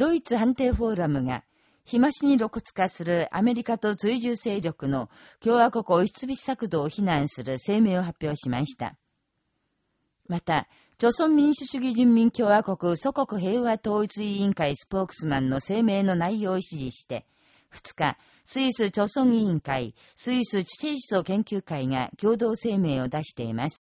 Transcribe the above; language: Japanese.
ドイツ判定フォーラムが、日増しに露骨化するアメリカと追従勢力の共和国押しつぶし策動を非難する声明を発表しました。また、朝鮮民主主義人民共和国祖国平和統一委員会スポークスマンの声明の内容を指示して、2日、スイス朝鮮委員会、スイス地政思想研究会が共同声明を出しています。